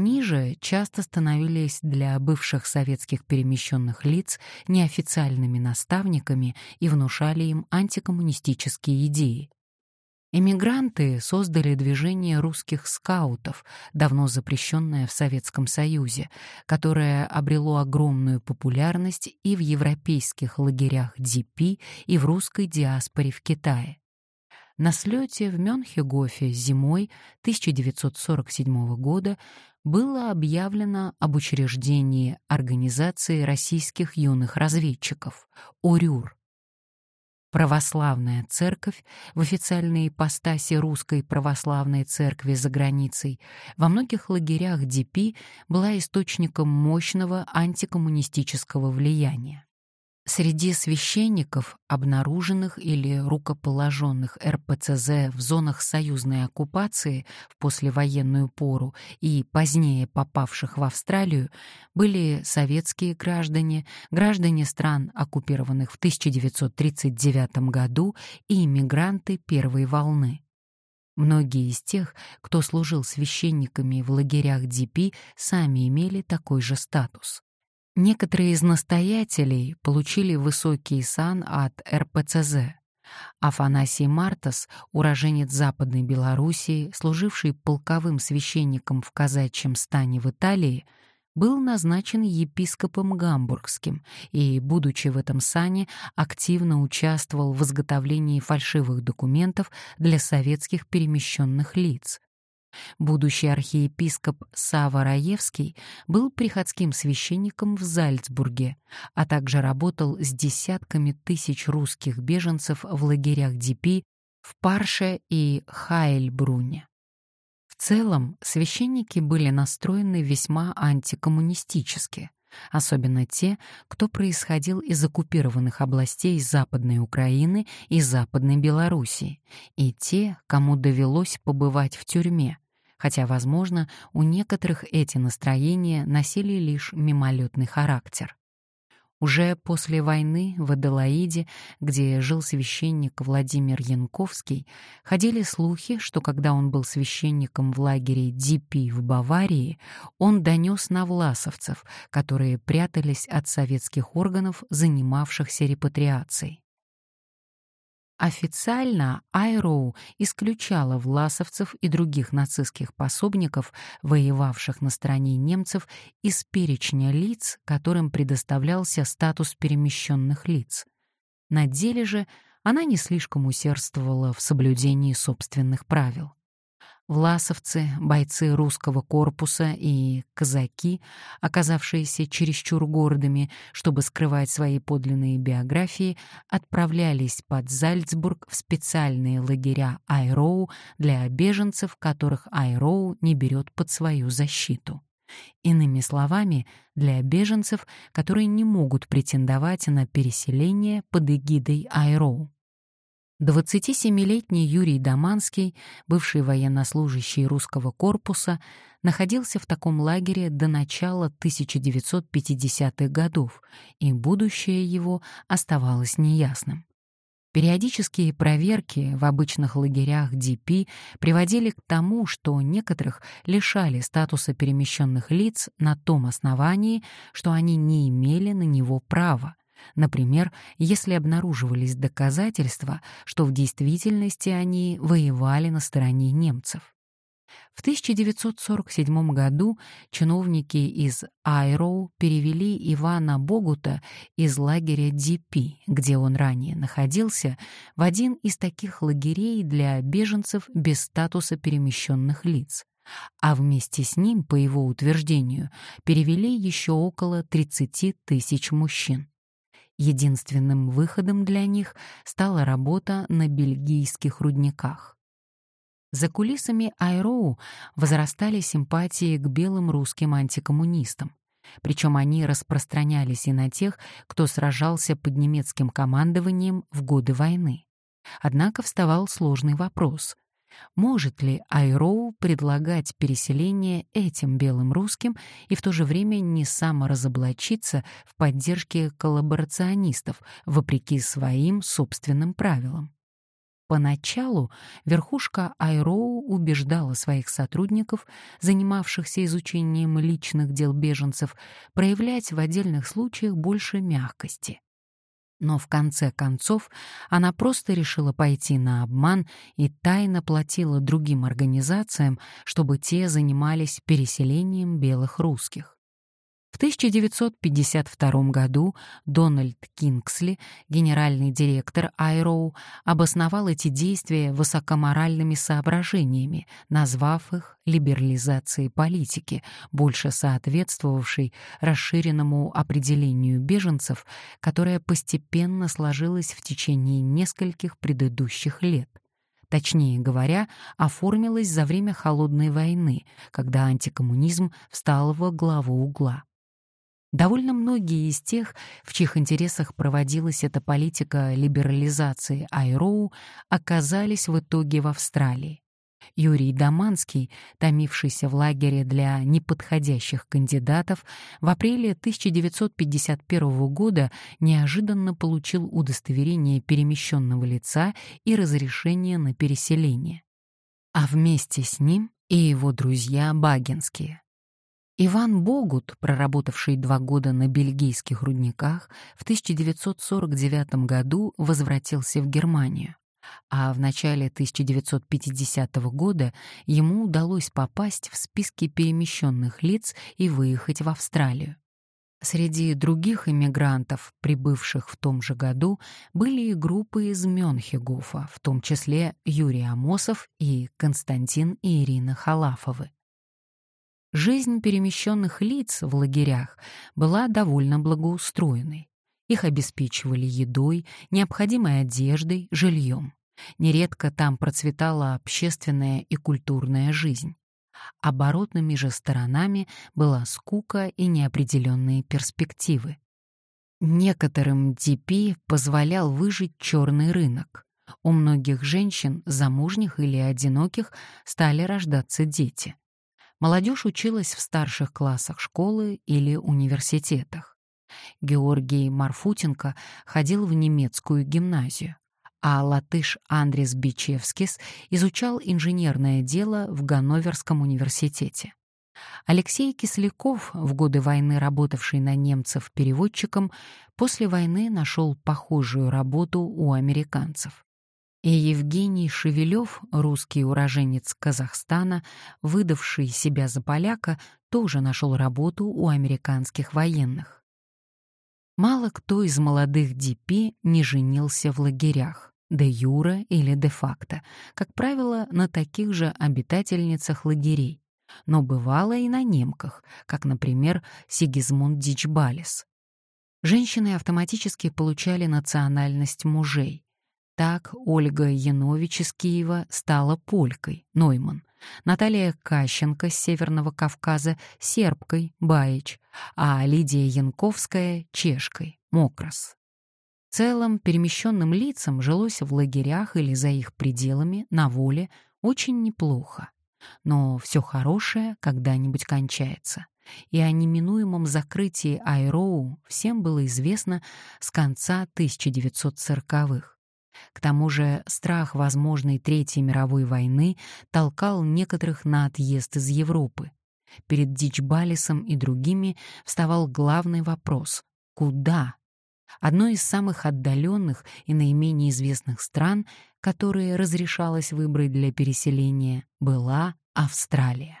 Они же часто становились для бывших советских перемещенных лиц неофициальными наставниками и внушали им антикоммунистические идеи. Эмигранты создали движение русских скаутов, давно запрещенное в Советском Союзе, которое обрело огромную популярность и в европейских лагерях ДП, и в русской диаспоре в Китае. На слете в Мёнхегофе зимой 1947 года было объявлено об учреждении Организации российских юных разведчиков ОРЮР. Православная церковь в официальной ипостаси русской православной церкви за границей во многих лагерях ДП была источником мощного антикоммунистического влияния. Среди священников, обнаруженных или рукоположенных РПЦЗ в зонах союзной оккупации в послевоенную пору и позднее попавших в Австралию, были советские граждане, граждане стран, оккупированных в 1939 году и иммигранты первой волны. Многие из тех, кто служил священниками в лагерях ДП, сами имели такой же статус. Некоторые из настоятелей получили высокий сан от РПЦЗ. Афанасий Мартас, уроженец Западной Белоруссии, служивший полковым священником в казачьем стане в Италии, был назначен епископом Гамбургским и, будучи в этом сане, активно участвовал в изготовлении фальшивых документов для советских перемещенных лиц. Будущий архиепископ Сава Раевский был приходским священником в Зальцбурге, а также работал с десятками тысяч русских беженцев в лагерях Дипи в Парше и Хайльбруне. В целом, священники были настроены весьма антикоммунистически, особенно те, кто происходил из оккупированных областей Западной Украины и Западной Белоруссии, и те, кому довелось побывать в тюрьме, хотя, возможно, у некоторых эти настроения носили лишь мимолетный характер. Уже после войны в Аделаиде, где жил священник Владимир Янковский, ходили слухи, что когда он был священником в лагере Дипи в Баварии, он донес на власовцев, которые прятались от советских органов, занимавшихся репатриацией. Официально Айроу исключала власовцев и других нацистских пособников, воевавших на стороне немцев, из перечня лиц, которым предоставлялся статус перемещенных лиц. На деле же она не слишком усердствовала в соблюдении собственных правил. Власовцы, бойцы русского корпуса и казаки, оказавшиеся чересчур гордыми, чтобы скрывать свои подлинные биографии, отправлялись под Зальцбург в специальные лагеря Айроу для беженцев, которых Айроу не берет под свою защиту. Иными словами, для беженцев, которые не могут претендовать на переселение под эгидой Айроу. 27-летний Юрий Доманский, бывший военнослужащий русского корпуса, находился в таком лагере до начала 1950-х годов, и будущее его оставалось неясным. Периодические проверки в обычных лагерях ДП приводили к тому, что некоторых лишали статуса перемещенных лиц на том основании, что они не имели на него права, Например, если обнаруживались доказательства, что в действительности они воевали на стороне немцев. В 1947 году чиновники из Айроу перевели Ивана Богута из лагеря ДП, где он ранее находился, в один из таких лагерей для беженцев без статуса перемещенных лиц а вместе с ним, по его утверждению, перевели еще около 30 тысяч мужчин. Единственным выходом для них стала работа на бельгийских рудниках. За кулисами Айроу возрастали симпатии к белым русским антикоммунистам. Причем они распространялись и на тех, кто сражался под немецким командованием в годы войны. Однако вставал сложный вопрос — может ли Айроу предлагать переселение этим белым русским и в то же время не саморазоблачиться в поддержке коллаборационистов, вопреки своим собственным правилам? Поначалу верхушка Айроу убеждала своих сотрудников, занимавшихся изучением личных дел беженцев, проявлять в отдельных случаях больше мягкости. Но в конце концов она просто решила пойти на обман и тайно платила другим организациям, чтобы те занимались переселением белых русских. В 1952 году Дональд Кингсли, генеральный директор Айроу, обосновал эти действия высокоморальными соображениями, назвав их либерализацией политики, больше соответствовавшей расширенному определению беженцев, которое постепенно сложилось в течение нескольких предыдущих лет точнее говоря, оформилось за время Холодной войны, когда антикоммунизм встал во главу угла. Довольно многие из тех, в чьих интересах проводилась эта политика либерализации Айроу, оказались в итоге в Австралии. Юрий Даманский, томившийся в лагере для неподходящих кандидатов, в апреле 1951 года неожиданно получил удостоверение перемещенного лица и разрешение на переселение. А вместе с ним и его друзья Багинские. Иван Богут, проработавший два года на бельгийских рудниках, в 1949 году возвратился в Германию, а в начале 1950 года ему удалось попасть в списки перемещенных лиц и выехать в Австралию. Среди других иммигрантов, прибывших в том же году, были и группы из Мёнхегофа, в том числе Юрий Амосов и Константин и Ирина Халафовы. Жизнь перемещенных лиц в лагерях была довольно благоустроенной. Их обеспечивали едой, необходимой одеждой, жильем. Нередко там процветала общественная и культурная жизнь. Оборотными же сторонами была скука и неопределенные перспективы. Некоторым ДП позволял выжить черный рынок. У многих женщин, замужних или одиноких, стали рождаться дети. Молодежь училась в старших классах школы или университетах. Георгий Марфутенко ходил в немецкую гимназию, а латыш Андрес Бичевскис изучал инженерное дело в Ганноверском университете. Алексей Кисляков, в годы войны работавший на немцев переводчиком, после войны нашел похожую работу у американцев. И Евгений Шевелев, русский уроженец Казахстана, выдавший себя за поляка, тоже нашел работу у американских военных. Мало кто из молодых ДП не женился в лагерях, де юра или де факто, как правило, на таких же обитательницах лагерей, но бывало и на немках, как, например, Сигизмунд Дичбалис. Женщины автоматически получали национальность мужей, так Ольга Янович из Киева стала полькой, Нойман, Наталья Кащенко с Северного Кавказа — сербкой, Баич, а Лидия Янковская — чешкой, Мокрас. В целом, перемещенным лицам жилось в лагерях или за их пределами, на воле, очень неплохо. Но все хорошее когда-нибудь кончается. И о неминуемом закрытии Айроу всем было известно с конца 1940-х. К тому же страх возможной Третьей мировой войны толкал некоторых на отъезд из Европы. Перед Дичбалисом и другими вставал главный вопрос — куда? Одной из самых отдаленных и наименее известных стран, которые разрешалось выбрать для переселения, была Австралия.